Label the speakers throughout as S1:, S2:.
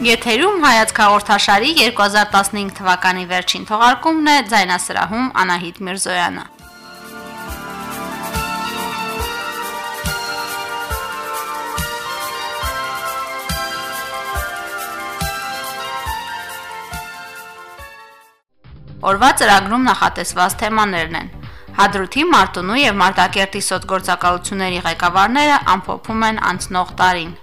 S1: Եթերում հայացք հաղորդաշարի 2015 թվականի վերջին թողարկումն է ձայնասրահում Անահիտ Միրզոյանը։ Օրվա ծրագրում նախատեսված թեմաներն են. Հադրութի Մարտունու եւ Մարտակերտի սոցգործակալությունների ղեկավարները ամփոփում են անցնող տարին։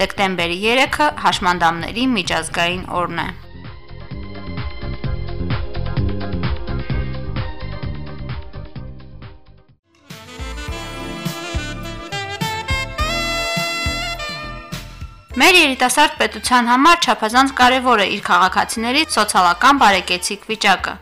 S1: Դեկտեմբերի 3-ը հաշմանդամների միջազգային օրն է։ Մեր երիտասարդ պետության համար չափազանց կարևոր է իր քաղաքացիների սոցիալական բարեկեցիկ վիճակը։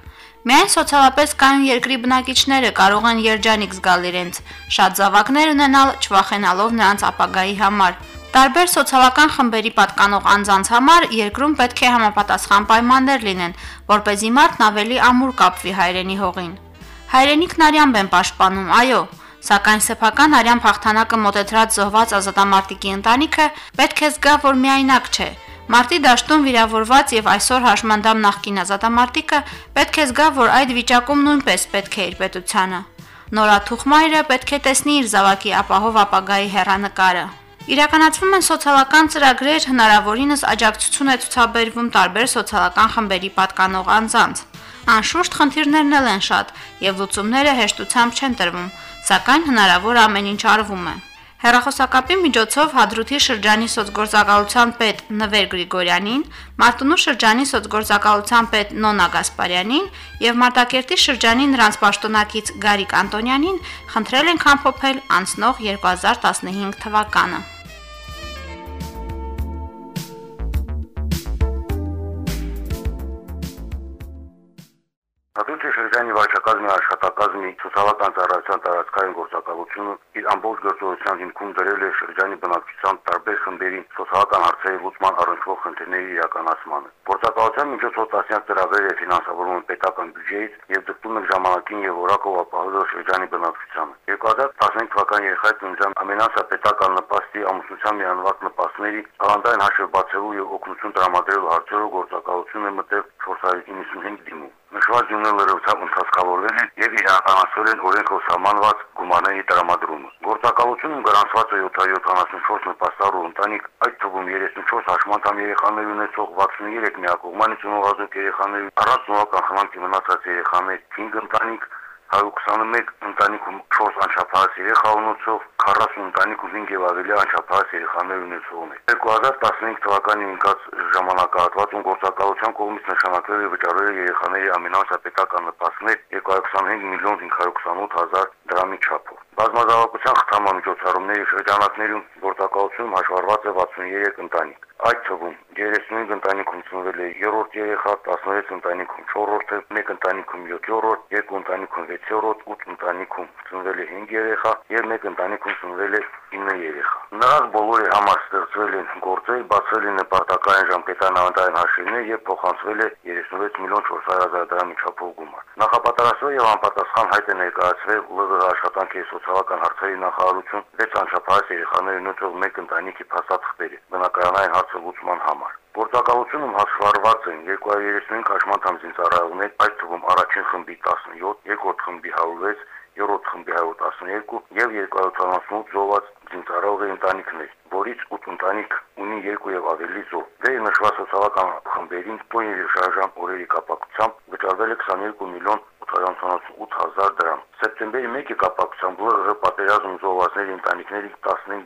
S1: Միայն սոցիալապես կայուն երկրի բնակիչները կարող են երջանիկ զգալ իրենց, շատ զավակներ ունենալ, չվախենալով նրանց ապագայի համար։ Տարբեր սոցիալական խմբերի պատկանող անձանց համար երկրում պետք է համապատասխան պայմաններ լինեն, որ เป զի մարդն ավելի ամուր կապվի հայրենի հողին։ Հայրենիքն արյամբ են պաշտպանում, այո, Սակայն սեփական արյան փախթանակը մոտեցրած զոհված ազատամարտիկի ընտանիքը պետք է զգա, որ միայնակ չէ։ Մարտի դաշտում վիրավորված եւ այսօր հաշմանդամ նախկին ազատամարտիկը պետք է զգա, որ այդ վիճակում նույնպես պետք է իր պետությանը։ Նորաթուխ մայրը պետք է տեսնի իր զավակի ապահով ապագայի հերանեկարը։ Իրականացվում են սոցիալական ծրագրեր, հնարավորինս աջակցություն է ցուցաբերվում տարբեր սոցիալական խմբերի պատկանող անձանց։ Անշուշտ խնդիրներն էլ են շատ, եւ լուծումները հեշտությամբ չեն տրվում, սակայն հնարավոր ամեն ինչ արվում է։ Հերախոսակապի միջոցով Հադրութի շրջանի սոցգործակալության պետ Նվեր Գրիգորյանին, Մարտունու շրջանի սոցգործակալության պետ Նոնա Գասպարյանին եւ Մարտակերտի շրջանի նրանց պաշտոնակից Գարիկ Անտոնյանին խնդրել են ամփոփել անցնող 2015 թվականը։
S2: Հատուճի շրջանի վարչակազմի աշխատակազմի սոցիալական ծառայության տարածքային գործակալությունը իր ամբողջ գործողության հիմքում դրել է շրջանի բնակչության տարբեր խմբերի սոցիալական հարցերի լուծման առնչվող խնդիրների իրականացմանը։ Գործակալության միջոցով տասնյակ ծրագրեր է ֆինանսավորվում պետական բյուջեից եւ դպտում են ժամանակին եւ որակով ապահովել շրջանի բնակչությանը։ 2015 թվականի երեխայի ծննդյան ամենասապետական նպաստի ամուսնության միանվագ նպաստների կալանդային հաշվը բացելու եւ օգնություն տրամադրելու հարցերով գործակալությունը մտել 495 դիմում։ Նշված լրացավ ընթացքավորվել են եւ իրականացվել են օրենքով սահմանված գումարների տրամադրումը։ Գործակալությունը գրանցված է 774 նպաստառու ընտանիք, այդ թվում 34 հաշմանդամ երեխաներ ունեցող 63 միակողմանի ծնողազոկ երեխաներ, առանց ծնողական խնամքի մնացած երեխաներ, 5 ընտանիք 121 ընտանիքում 4 անչափահաս երեխա ունեցող 40 ընտանիքում 5 եւ ավելի անչափահաս երեխաներ ունեցողն է 2015 թվականի ընկած ժամանակահատվածում գործակալության կողմից նշանակվել է վճարել երեխաների ամենասապետական նպաստներ 225 միլիոն 528 հազար դրամի չափով բազմազավակության խթանամիջոցառումների շրջանակներում գործակալությունում հաշվառված է 63 ընտանիք Այդ թվում 35 ընտանիքում ծնվել է 3-րդ երեխա, 16 ընտանիքում 4-րդը, 1 ընտանիքում 7-րդ, 2 ընտանիքում 6-րդ, 8 ընտանիքում ծնվել է 5 երեխա եւ 1 ընտանիքում ծնվել է 9 երեխա։ Նրանց բոլորի համար ստեղծվել են գործեր, բացվել են նպատակային ժամկետային անվտանգ հաշիվներ եւ փոխանցվել է 36 միլիոն 400 հազար դրամի չափով գումար։ Նախապատրաստվել եւ անպատասխան հայտ է ներկայացվել ԼՂ աշխատանքի սոցիալական հարցերի նախարարություն 6 անչափահաս երեխաներ ունեցող 1 ընտանիքի փաստաթղթերի բնակարանային լուծման համար։ Գործակալությունում հաշվառված են 235 հաշմանդամ զինծառայողներ, այդ թվում առաջին խմբի 17, երկրորդ խմբի 106, երրորդ խմբի 112 եւ 278 զոհված զինծառայողի ընտանիքներ, որից 8 ընտանիք ունի 2 եւ ավելի զոհ։ Դե նշված սոցիալական խմբերին տոն եւ շարժան օրերի կապակցությամբ վճարվել է 22 միլիոն 878 հազար դրամ։ Սեպտեմբերի 1-ի կապակցությամբ ԼՂ պատերազմ զոհվածների ընտանիքների 15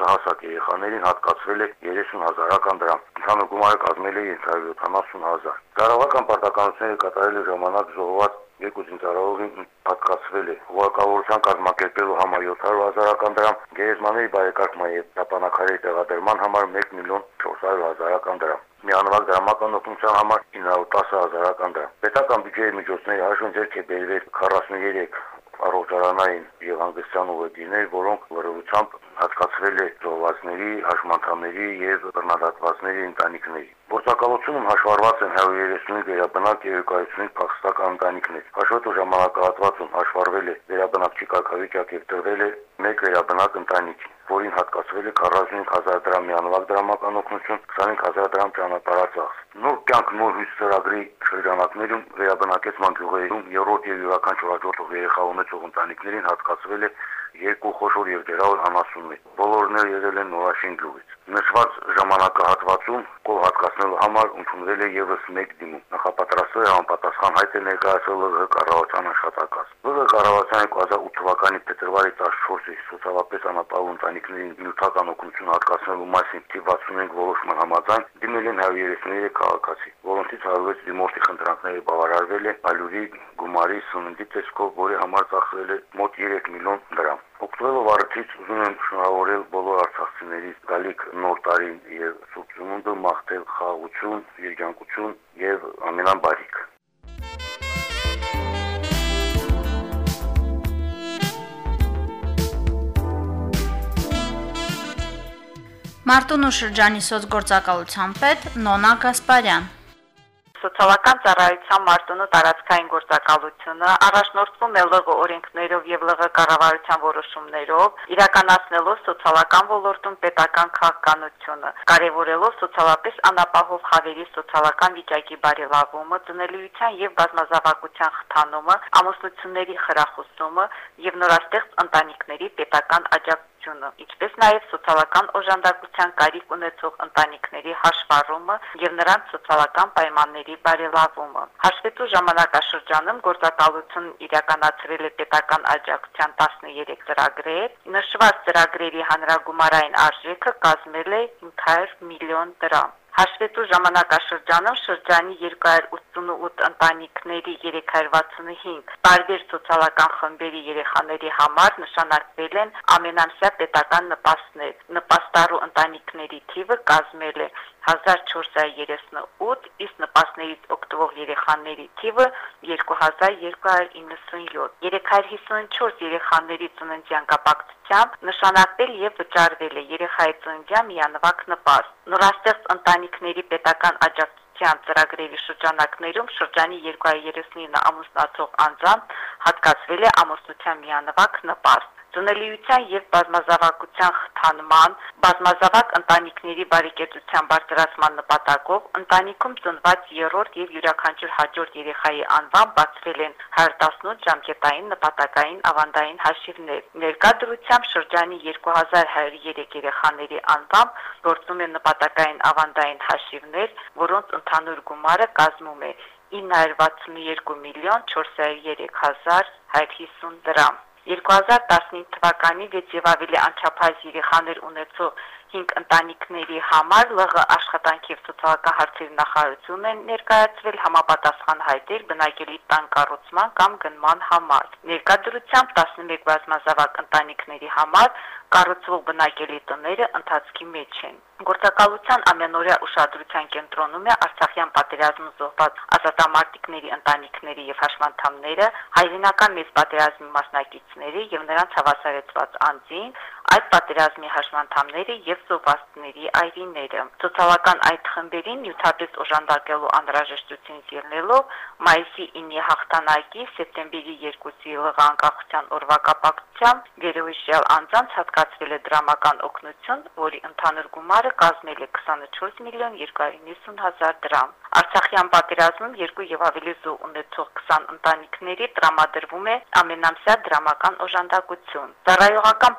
S2: դպրոցահասակ երեխաներին հատկացվել է 30 հազարական դրամ։ Ընդհանուր գումարը կազմել է 570 հազար։ Կառավարական պարտականությունները կատարել է ժամանակ զոհված երկու զինծառայողին հատկացվել է հողակավորության կազմակերպելու համար 700 հազարական դրամ, գերեզմաների բարեկարգման եւ տապանակարի տեղադրման համար 1 միլիոն 400 հազարական դրամ միանվագ դրամական օգնության համար 910 հազարական դրամ։ Պետական բյուջեի միջոցների հաշվին ձեռք է բերվել 43 առողջարանային եւ հանգստյան ուղղություններ, որոնք լրիվությամբ հատկացվել է զոհվածների, հաշմանդամների եւ բռնադատվածների ընտանիքների։ Գործակալությունում հաշվառված են 135 վերաբնակ եւ 255 փախստական ընտանիքներ։ Հաշվետու ժամանակահատվածում հաշվառվել է վերաբնակչի կարգավիճակ եւ տրվել է 1 վերաբնակ ընտանիքի։ որին հատկացվել է 45000 դրամ միանվագ դրամական օգնություն, 25000 դրամ ճանապարհածախս։ Նոր կյանք նոր հույս ծրագրի շրջանակներում վերաբնակեցման գյուղերում երրորդ եւ յուրաքանչյուր հաջորդող երեխա ունեցող ընտանիքներին հատկացվել է երկու խոշոր եւ դերավոր անասուններ։ Բոլորն էլ եղել են Նորաշեն գյուղից։ Նշված ժամանակահատվածում կով հատկացնելու համար ընդունվել է եւս 1 դիմում։ Նախապատրաստվել է անպատասխան հայտ է ներկայացել ԼՂ կառավարության աշխատակաց։ ԼՂ կառավարության 2008 թվականի փետրվարի 14-ի սոցիալապես անապահով ընտանիքներին նյութական օգնություն հատկացնելու մասին 65 որոշման համաձայն դիմել են 133 քաղաքացի, որոնցից 106 դիմորդի խնդրանքները բավարարվել է ալյուրի գումարի սննդի տեսքով, որի համար ծախսվել է մոտ 3 միլիոն դրամ։ Օգտվելով առիթից ուզում եմ շնորհավորել բոլոր արցախցիների գալիք նոր տարին եւ Սուրբ Ծնունդը մաղթել խաղաղություն, երջանկություն եւ ամենաբարիք։
S1: Մարտունու շրջանի սոցգործակալության պետ Նոնա Գասպարյան
S3: Սոցիալական ծառայության Մարտունու տարածքային գործակալությունը առաջնորդվում է ԼՂ օրենքներով եւ ԼՂ կառավարության որոշումներով, իրականացնելով սոցիալական ոլորտում պետական քաղաքականությունը, կարևորելով սոցիալապես անապահով խավերի սոցիալական վիճակի բարելավումը, ծնելիության եւ բազմազավակության խթանումը, ամուսնությունների խրախուսումը եւ նորաստեղծ ընտանիքների պետական աջակցությունը աջակցությունը, ինչպես նաև սոցիալական օժանդակության կարիք ունեցող ընտանիքների հաշվառումը եւ նրանց սոցիալական պայմանների բարելավումը։ Հաշվետու ժամանակաշրջանում գործակալություն իրականացրել է պետական աջակցության 13 ծրագրեր, նշված ծրագրերի հանրագումարային արժեքը կազմել է 500 միլիոն դրամ։ Հաշվետու ժամանակաշրջանում շրջանի 288 ընտանիքների 365 տարբեր սոցիալական խմբերի երեխաների համար նշանակվել են ամենամսյա պետական նպաստներ։ Նպաստառու ընտանիքների թիվը կազմել է 1438, իսկ նպաստներից օգտվող երեխաների թիվը 2297։ 354 երեխաների ծննդյան կապակցությամբ նշանակվել եւ վճարվել է երեխայի ծննդյան միանվագ նպաստ։ Նորաստեղծ ընտանիքների պետական աջակցության ծրագրերի շրջանակներում շրջանի 239 ամուսնացող անձանց հատկացվել է ամուսնության միանվագ նպաստ ծնելիության եւ բազմազավակության խթանման, բազմազավակ ընտանիքների բարեկեցության բարձրացման նպատակով ընտանիքում ծնված երրորդ եւ յուրաքանչյուր հաջորդ երեխայի անվան բացվել են 118 ժամկետային նպատակային ավանդային հաշիվներ։ Ներկա դրությամբ շրջանի 2103 երեխաների անվան գործում են նպատակային ավանդային հաշիվներ, որոնց ընդհանուր գումարը կազմում է 962 միլիոն 403 հազար 150 դրամ։ 2015 թվականի 6 եւ ավելի անչափահաս երեխաներ ունեցող 5 ընտանիքների համար ԼՂ աշխատանքի եւ սոցիալական նախարարությունն է ներկայացրել համապատասխան հայտեր բնակելի տան կառուցման կամ գնման համար։ Ներկայացությամբ 11 բազմազավակ ընտանիքների համար կառուցվող բնակելի տները ընթացքի մեջ են։ Գործակալության ամենօրյա ուշադրության կենտրոնում է Արցախյան պատերազմում զոհված ազատամարտիկների ընտանիքների եւ հաշմանդամները, հայրենական մեծ պատերազմի մասնակիցների եւ նրանց հավասարեցված անձին, այդ պատերազմի հաշմանդամները եւ զոհվածների այրիները։ Սոցիալական այդ խմբերին նյութապես օժանդակելու անհրաժեշտությունից ելնելով մայիսի 9-ի հաղթանակի սեպտեմբերի 2-ի լղանկախության օրվա կապակցությամբ գերոհիշյալ անձանց հատկացվել է դրամական օգնություն, որի ընդհանուր գումարը կազմել է 24 միլիոն 290 հազար դրամ։ Արցախյան պատերազմում երկու եւ ավելի զոհ ունեցող 20 ընտանիքների տրամադրվում է ամենամսյա դրամական օժանդակություն։ Ծառայողական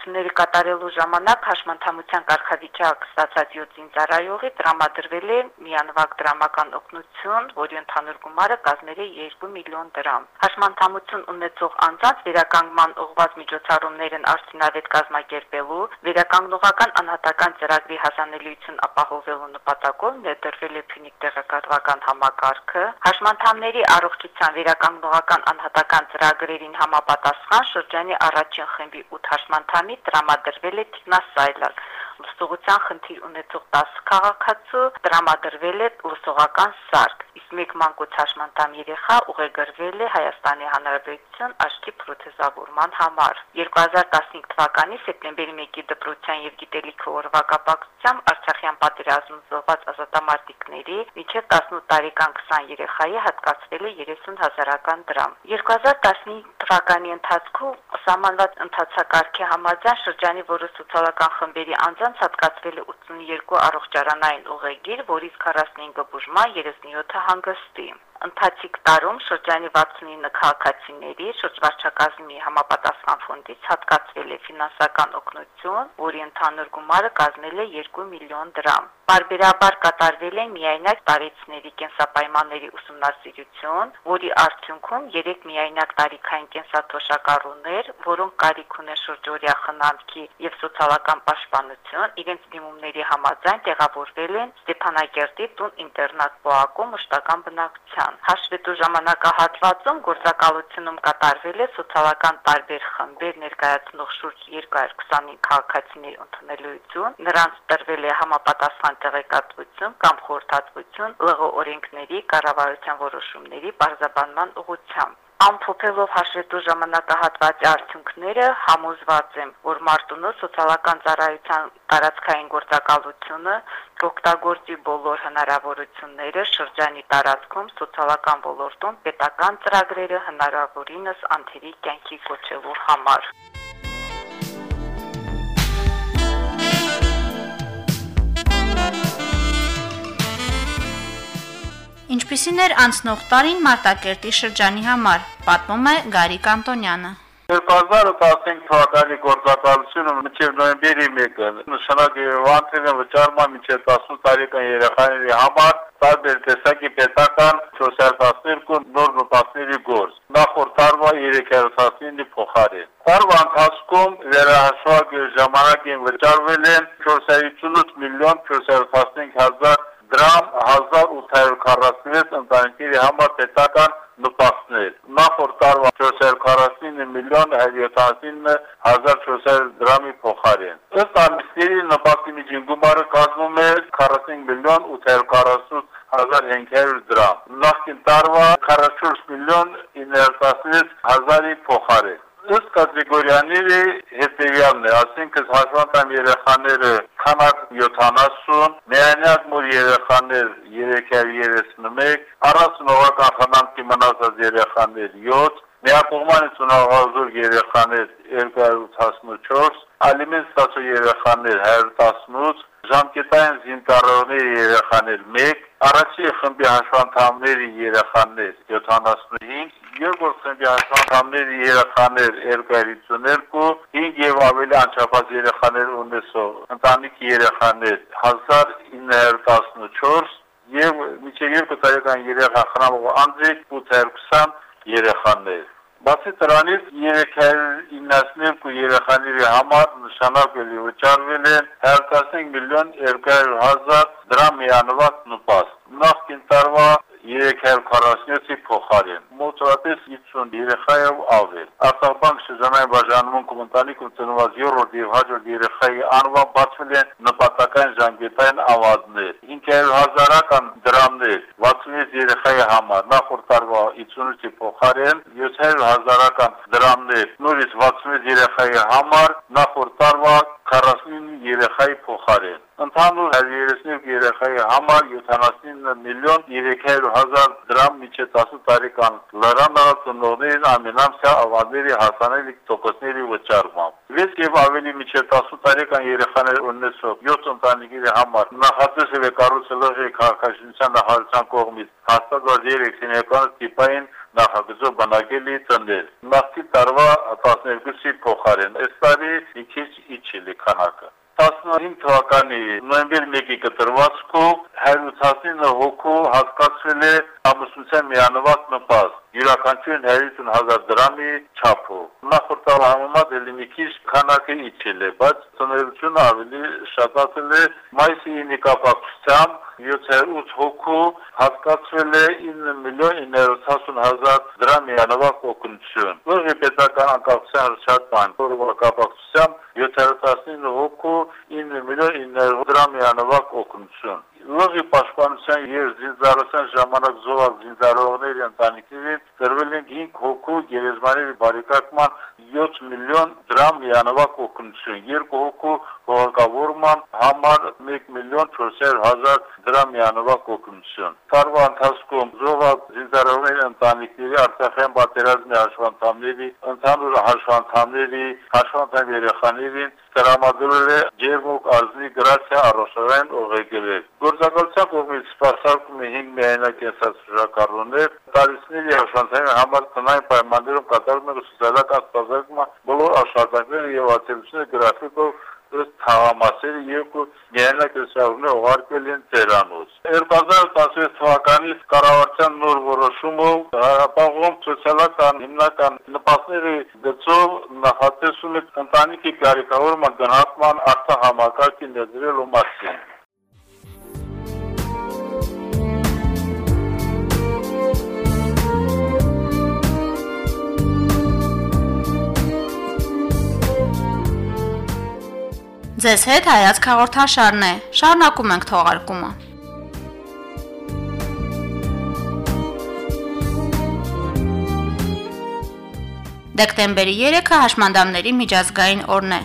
S3: պարտականությունների կատարելու ժամանակ հաշմանդամության կարգավիճակ ստացած 7 զինծառայողի տրամադրվել է միանվագ դրամական օգնություն, որի ընդհանուր գումարը կազմել է 2 միլիոն դրամ։ Հաշմանդամություն ունեցող անձանց վերականգնման ուղղված միջոցառումներն արդյունավետ կազմակերպելու, վերականգնողական անհատական ծրագրի հասանելիություն ապահովելու նպատակով ներդրվել է Փյունիկ տեղեկատվական համակարգը, հաշմանդամների առողջության վերականգնողական անհատական ծրագրերին համապատասխան շրջանի առաջին խմբի 8 հաշմանդամի տրամադրվել է թիկնասայլակ լուսողության խնդիր ունեցող 10 քաղաքացու տրամադրվել է լուսողական սարք, իսկ մեկ մանկուց հաշմանդամ երեխա ուղեգրվել է Հայաստանի Հանրապետություն աչքի պրոթեզավորման համար։ 2015 թվականի սեպտեմբերի 1-ի դպրոցյան եւ գիտելիքի օրվա կապակցությամբ Արցախյան պատերազմում զոհված ազատամարտիկների միջև 18 տարեկան 20 երեխայի հատկացվել է 30 հազարական դրամ։ 2015 թվականի ընթացքում սահմանված ընթացակարգի համաձայն շրջանի որոշ սոցիալական խմբերի անձանց հատկացվել է 82 առողջարանային ուղեգիր, որից 45-ը բուժման, 37-ը հանգստի ընթացիկ տարում շրջանի 69 քաղաքացիների շրջվարչակազմի համապատասխան ֆոնդից հատկացվել է ֆինանսական օգնություն, որի ընդհանուր գումարը կազմել է 2 միլիոն դրամ։ Բարբերաբար կատարվել է միայնակ տարեցների կենսապայմանների ուսումնասիրություն, որի արդյունքում 3 միայնակ տարիքային կենսաթոշակառուներ, որոնք կարիք ունեն շրջօրյա խնամքի եւ սոցիալական պաշտպանություն, իրենց դիմումների համաձայն տեղավորվել են Ստեփանակերտի տուն ինտերնատ Պոակում մշտական բնակության։ Հաշվետու ժամանակահատվածում գործակալությունում կատարվել է սոցիալական տարբեր խմբեր ներկայացնող շուրջ 225 քաղաքացիների ընդունելություն, նրանց տրվել է համապատասխան տեղեկատվություն կամ խորհրդատվություն ԼՂ օրենքների կառավարության որոշումների բարձաբանման ուղղությամբ ամփոփելով հաշվետու ժամանակահատվածի արդյունքները համոզված եմ, որ Մարտունու սոցիալական ծառայության տարածքային գործակալությունը կօգտագործի բոլոր հնարավորությունները շրջանի տարածքում սոցիալական ոլորտում պետական ծրագրերը հնարավորինս անթերի կյանքի կոչելու համար։
S1: Ինչպիսին էր անցնող տարին Մարտակերտի շրջանի համար, պատմում է Գարիկ Անտոնյանը։
S4: 2015 թվականի գործակալությունը մինչև նոյեմբերի 1-ը նշանակ Երևանցիները վճարման մինչև 18 տարեկան երեխաների համար տարբեր տեսակի պետական 412 նոր նպատների գործ։ Նախորդ տարվա 319-ի փոխարեն։ Տարվա ընթացքում վերահսկվակ ժամանակին վճարվել են 458 միլիոն 415 հազար դրամ 1846 ընտանիքների համար պետական նպաստներ։ Նախորդ տարվա 449 միլիոն 179 1400 դրամի փոխարեն։ Ըստ ամիսների նպաստի միջին գումարը կազմում է 45 միլիոն 840 1500 դրամ։ Նախկին տարվա 44 միլիոն 916 հազարի փոխարեն ըստ կատեգորիաների հետևյալն է, ասինքն հաշվանդամ երեխաները երեխաներ 7, միակողմանի ծնողազոր երեխաներ 284, ալիմենտ ստացող երեխաներ 118, ժամկետային զինտառողների երեխաներ 1, առաջի խմբի հաշվանդամների երեխաներ 75, երկրորդ խմբի հաշվանդամների երեխաներ 252, 5 եւ ավելի անչափած երեխաներ ունեցող ընտանիքի երեխաներ 1914 եւ միջև երկու տարեկան երեխա խնամող անձիկ 820 երեխաներ Բացի դրանից 392 երեխաների համար նշանակվել է վճարվել է 115 միլիոն 200 հազար դրամ միանված նպաստ։ Նախկին տարվա 347-ի փոխարեն մոտավորապես 50 երեխայով ավել։ Արտաբանք շրջանային բաժանմունքում ընտանիքում ծնված 3-րդ եւ հաջորդ երեխայի անվան բացվել են նպատակային ժանգետային ավազներ։ 500 հազարական դրամներ 66 երեխայի համար նախորդ տարվա 58-ի փոխարեն 700 հազարական դրամներ նորից 66 երեխայի համար նախորդ տարվա 49 երեխայի փոխարեն։ Ընդհանուր 132 երեխայի համար 79 միլիոն 300 հազար դրամ միջև 10 տարեկան լրանալացնողներին ամենամսյա ավանդների հասանելի տոկոսների վճարմամբ։ 6 եւ ավելի միջև 10 տարեկան երեխաներ ունեցող 7 ընտանիքների համար նախատեսվել է կառուցել քաղաքաշինության նախարարության կողմից հաստատված 3 սենյական տիպային նախագծով բանակելի ծնդել։ Նախքի տարվա 12-ի փոխարեն այս տարի մի քիչ իջել է քանակը։ 15 թվականի նոյեմբեր 1-ի կտրվածքով 169 հոգու հատկացվել է ամուսնության միանվանդ նպաստ, յուրաքանչյուրին 50 հազար դրամի չափով։ Նախորդ տարի համեմատ էլի մի քիչ քանակը իջել է, բայց ծնելությունը ավելի շատացել է մայիսի նկատակցությամբ 78 հոգու հատկացվել է 9 միլիոն 960 հազար դրամ միանավակ օգնություն։ Որը պետական անկախության հռչակման կապակցությամբ 719 հոգու 9 միլիոն 900 դրամ միանավակ օգնություն։ Լողի պաշտպանության եւ զինծառայության ժամանակ զոհալ զինծառայողների ընտանիքների երեխաներին ծրվել են 5 հոգու գերեզմաների բարեկարգման 7 միլիոն դրամ միանավակ օգնություն, 2 հոգու հողակավորման համար 1 միլիոն 400 հազար դրամ միանավակ օգնություն։ Տարվա ընթացքում զոհված զինծառայողների ընտանիքների Արցախյան պատերազմի հաշվանդամների, ընդհանուր հաշվանդամների, հաշվանդամ երեխաներին տրամադրել է ջերմուկ արզնի գրացիա առողջարան օղեգրեր։ Գործակալության կողմից սպասարկում է 5 միայնակ կենսացրակառուներ, տարիցների հաշվանդամի համար տնային պայմաններում կատարում է սոցիալական սպասարկումը բոլոր աշխատանքները եւ ացելությունը գրաֆիկով ըստ թաղամասերի երկու գերնակրսավորներ ուղարկվել են Տերանոց։ 2016 թվականի կառավարության նոր որոշումով Հարաբաղում սոցիալական հիմնական նպատակների գծով նախատեսում է ընտանիքի կարիքավորման գնահատման արտահամակարգի ներդրելու մասին։
S1: Ձեզ հետ հայացք հաղորդաշարն է։ Շարունակում ենք թողարկումը։ Դեկտեմբերի 3-ը հաշմանդամների միջազգային օրն է։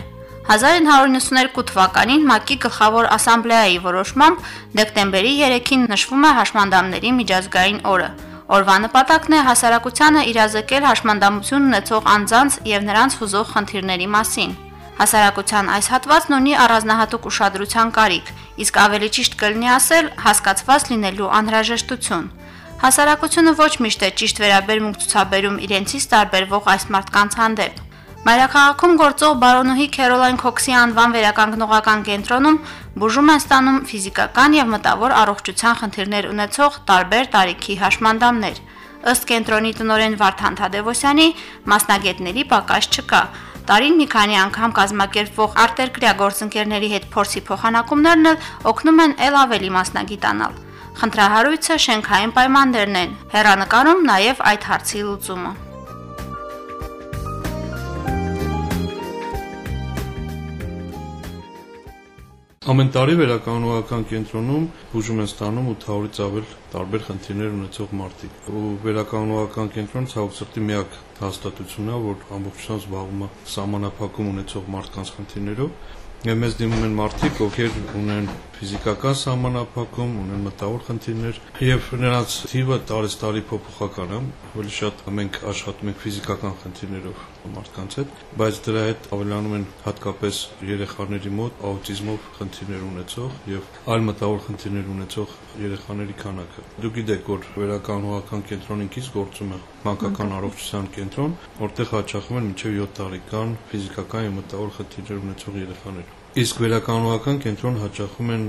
S1: 1992 թվականին ՄԱԿ-ի գլխավոր ասամբլեայի որոշմամբ դեկտեմբերի 3-ին նշվում է հաշմանդամների միջազգային օրը։ Օրվա նպատակն է հասարակությանը իրազեկել հաշմանդամություն ունեցող անձանց եւ նրանց հուզող խնդիրների մասին։ Հասարակության այս հատվածն ունի առանձնահատուկ ուշադրության կարիք, իսկ ավելի ճիշտ կլինի ասել հասկացված լինելու անհրաժեշտություն։ Հասարակությունը ոչ միշտ է ճիշտ վերաբերմունք ցուցաբերում իրենցից տարբերվող այս մարդկանց հանդեպ։ Մայրաքաղաքում գործող բարոնուհի Քերոլայն Քոքսի անվան վերականգնողական կենտրոնում բուժում են ստանում ֆիզիկական եւ մտավոր առողջության խնդիրներ ունեցող տարբեր տարիքի հաշմանդամներ։ Ըստ կենտրոնի տնօրեն Վարդան Թադևոսյանի, մասնագետների պակաս չկա, Տարին մի քանի անգամ կազմակերպվող արտերկրյա գործընկերների հետ փորձի փոխանակումներն էլ օգնում են ել ավելի մասնագիտանալ։ Խնդրահարույցը շենքային պայմաններն են։ Հերանկարում նաև այդ հարցի լուծումը։
S5: Ամեն տարի վերականգնողական կենտրոնում բուժում են ստանում 800-ից ավել տարբեր խնդիրներ ունեցող մարդիկ։ Ու վերականգնողական կենտրոնը ցավոք սրտի միակ հաստատությունն է, որ ամբողջությամբ զբաղվում է սահմանափակում ունեցող մարդկանց խնդիրներով Եվ մեզ դիմում են մարդիկ, ովքեր ունեն ֆիզիկական սահմանափակում, ունեն մտավոր խնդիրներ, եւ նրանց թիվը տարեստարի փոփոխական է, ավելի շատ մենք աշխատում ենք ֆիզիկական խնդիրներով մարդկանց հետ, բայց դրա հետ ավելանում են հատկապես երեխաների մոտ աուտիզմով խնդիրներ ունեցող եւ այլ մտավոր խնդիրներ ունեցող երեխաների քանակը։ Դուք գիտեք, որ վերականգնողական կենտրոնին կից գործում է մանկական առողջության կենտրոն, որտեղ հաճախում են մինչև 7 տարեկան ֆիզիկական եւ մտավոր խնդիրներ ունեցող երեխաներ։ Իսկ վերականգնողական կենտրոն հաճախում են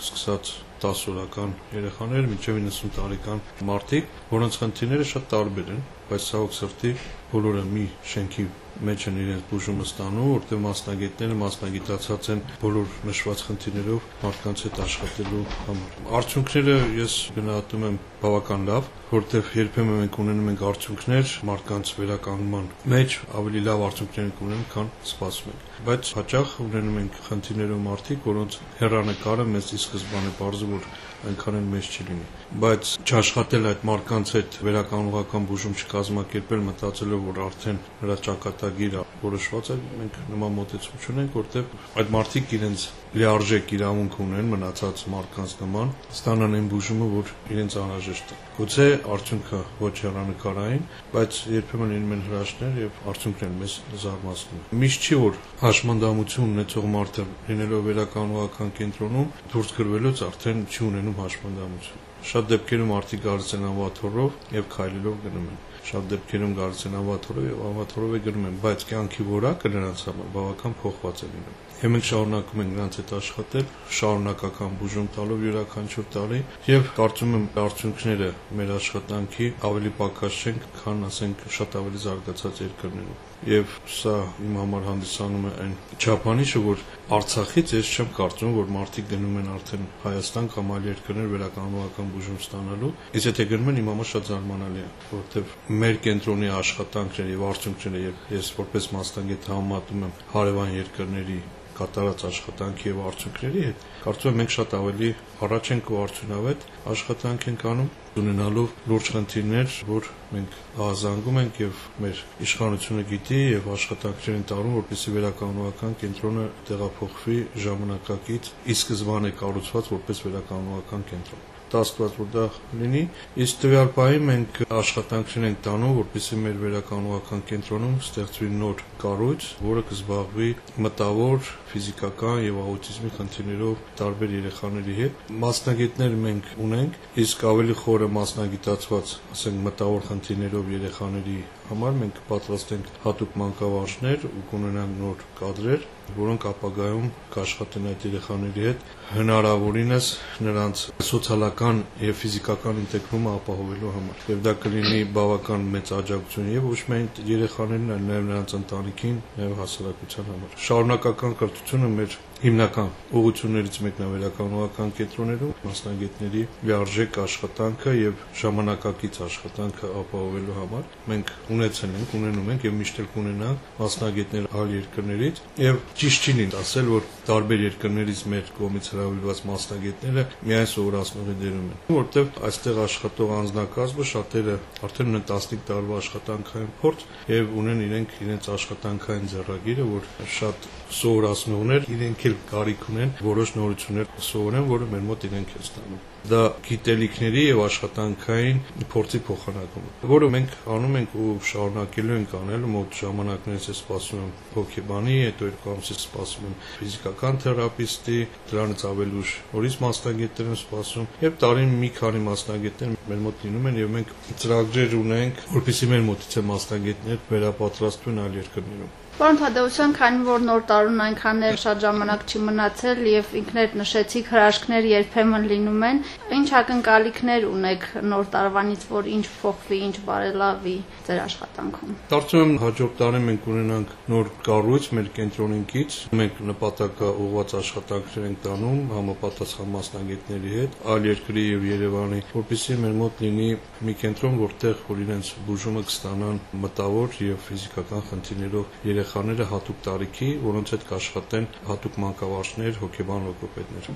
S5: սկսած 10 օրական երեխաներ մինչև 90 տարեկան մարդիկ, որոնց խնդիրները շատ տարբեր են, բայց ցավոք սրտի բոլորը մի շենքի մեջ են իրենց բուժումը ստանում, որտեղ մասնագետները մասնագիտացած են բոլոր նշված խնդիրներով մարդկանց հետ աշխատելու համար։ Արդյունքները ես գնահատում եմ բավական լավ, որտեղ երբեմն մենք ունենում ենք արդյունքներ մարդկանց վերականգնման մեջ ավելի լավ արդյունքներ ենք ունենում, քան սպասում ենք։ Բայց հաճախ ունենում ենք խնդիրներով մարդիկ, որոնց հերանեկարը մեզ ի սկզբանե բարձր որ այնքան էլ մեծ չի լինի բայց չաշխատել այդ մարկանց հետ վերականգնողական բուժում չկազմակերպել մտածելով որ արդեն նրա ճակատագիրը որոշված է մենք նման մոտեցում չունենք որտեղ այդ մարդիկ իրենց լիարժեք իրավունք ունեն մնացած մարկանց նման ստանան այն բուժումը որ իրենց անհրաժեշտ է գուցե արդյունքը ոչ հեռանկարային բայց երբեմն լինում են հրաշքներ եւ արդյունքներն մեզ զարմացնում միշտ չի որ հաշմանդամություն ունեցող մարդը լինելով վերականգնողական կենտրոնում դուրս գրվելուց արդեն չի ունենում հաշմանդամություն Շատ դեպքերում արդի գալիս են ավաթորով եւ քայլելով գնում են։ Շատ դեպքերում գալիս են ավաթորով եւ ավաթորով է գնում են, բայց կյանքի որակը նրանց համար բավական փոխված է լինում։ Եվ մենք շարունակում ենք նրանց հետ աշխատել, շարունակական բուժում տալով յուրաքանչյուր տարի եւ կարծում եմ արդյունքները մեր աշխատանքի ավելի պակաս չեն, քան ասենք շատ ավելի զարգացած երկրներում եւ սա իմ համար հանդիսանում է այն չափանիշը, որ Արցախից ես չեմ կարծում, որ մարդիկ գնում են արդեն Հայաստան կամ այլ երկրներ վերականգնողական բուժում ստանալու։ Իսկ եթե գնում են, իմ համար շատ զարմանալի է, որովհետեւ մեր կենտրոնի աշխատանքները եւ արդյունքները եւ ես որպես մասնագետ համատում եմ հարևան երկրների կատարած աշխատանքի եւ արդյունքների հետ, կարծում եմ մենք շատ ավելի առաջ ենք ու արդյունավետ աշխատանք ենք անում, ունենալով լուրջ խնդիրներ, որ մենք ահազանգում ենք եւ մեր իշխանությունը գիտի եւ աշխատանքներ են տարում, որպեսզի վերականգնողական կենտրոնը տեղափոխվի ժամանակակից ի սկզբանե կառուցված որպես վերականգնողական կենտրոն դա աստված որ դա լինի իսկ տվյալ պահի մենք աշխատանքներ ենք տանում որպեսզի մեր վերականգնողական կենտրոնում ստեղծվի նոր կառույց որը կզբաղվի մտավոր ֆիզիկական եւ աուտիզմի խնդիրներով տարբեր երեխաների հետ մասնագետներ մենք ունենք իսկ ավելի խորը մասնագիտացված ասենք մտավոր խնդիրներով երեխաների համար մենք պատրաստենք հատուկ մանկավարժներ ու կունենանք նոր կադրեր, որոնք ապագայում կաշխատեն այդ երեխաների հետ հնարավորինս նրանց սոցիալական եւ ֆիզիկական ինտեգրումը ապահովելու համար։ Եվ դա կլինի բավական մեծ աջակցություն եւ ոչ միայն երեխաներին, այլ նաեւ նրանց ընտանիքին, նաեւ հասարակության համար։ Շարունակական կրթությունը մեր հիմնական ուղղություններից մեկն է վերականգնողական կենտրոններում մասնագետների լիարժեք աշխատանքը եւ ժամանակակից աշխատանքը ապահովելու համար մենք ունեցել ենք, ունենում ենք եւ միշտ էլ կունենանք մասնագետներ այլ երկրներից եւ ճիշտ չի լինի ասել, որ տարբեր երկրներից մեր կողմից հրավիրված մասնագետները միայն սովորացնողի դերում են, որտեղ այստեղ աշխատող անձնակազմը շատերը արդեն ունեն 15 տարվա աշխատանքային փորձ եւ ունեն իրենք իրենց աշխատանքային ձեռագիրը, որ շատ սովորացնողներ իրենք էլ կարիք ունեն որոշ նորություններ սովորեն, որը մեր մոտ իրենք են ստանում դա գիտելիքների եւ աշխատանքային փորձի փոխանակում է, որը մենք անում ենք ու շարունակելու ենք անել մոտ ժամանակներից է սպասում եմ հոգեբանի, հետո երկու ամսից սպասում եմ ֆիզիկական թերապիստի, դրանից ավելի ուշ օրից մասնագետներ եմ սպասում եւ տարին մի քանի մասնագետներ մեր մոտ լինում են եւ մենք ծրագրեր ունենք, որովհետեւ մեր մոտից է մասնագետներ վերապատրաստվեն այլ երկրներում։
S1: Պարոն Թադեոսյան, քանի որ նոր տարուն այնքան էլ շատ ժամանակ չի մնացել եւ ինքներդ նշեցիք հրաշքներ երբեմն լինում են, ինչ ակնկալիքներ ունեք նոր տարվանից, որ ինչ փոխվի, ինչ բարելավի ձեր աշխատանքում։
S5: Կարծում եմ հաջորդ տարի մենք ունենանք նոր կառույց մեր կենտրոնին կից։ Մենք նպատակը ուղղված աշխատանքներ ենք տանում համապատասխան մասնագետների հետ, այլ երկրի եւ Երևանի, որպեսզի մեր մոտ լինի մի կենտրոն, որտեղ որ իրենց բուժումը կստանան մտավոր եւ ֆիզիկական խնդիրներով երեխա երեխաները հատուկ տարիքի, որոնց հետ կաշխատեն հատուկ մանկավարժներ, հոգեբան լոգոպեդներ։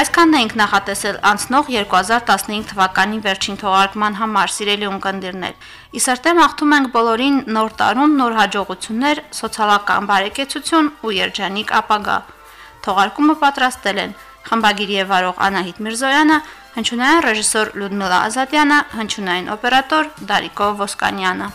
S1: Այսքանն ենք նախատեսել անցնող 2015 թվականի վերջին թողարկման համար, սիրելի ունկնդիրներ։ Իսարտեմ աղթում ենք բոլորին նոր տարում նոր հաջողություններ, սոցիալական բարեկեցություն ու երջանիկ ապագա։ Թողարկումը պատրաստել են խմբագիր եւ Անահիտ Միրզոյանը, հնչյունային ռեժիսոր Լյուդմիլա Ազատյանը, հնչյունային օպերատոր Դարիկո Ոսկանյանը։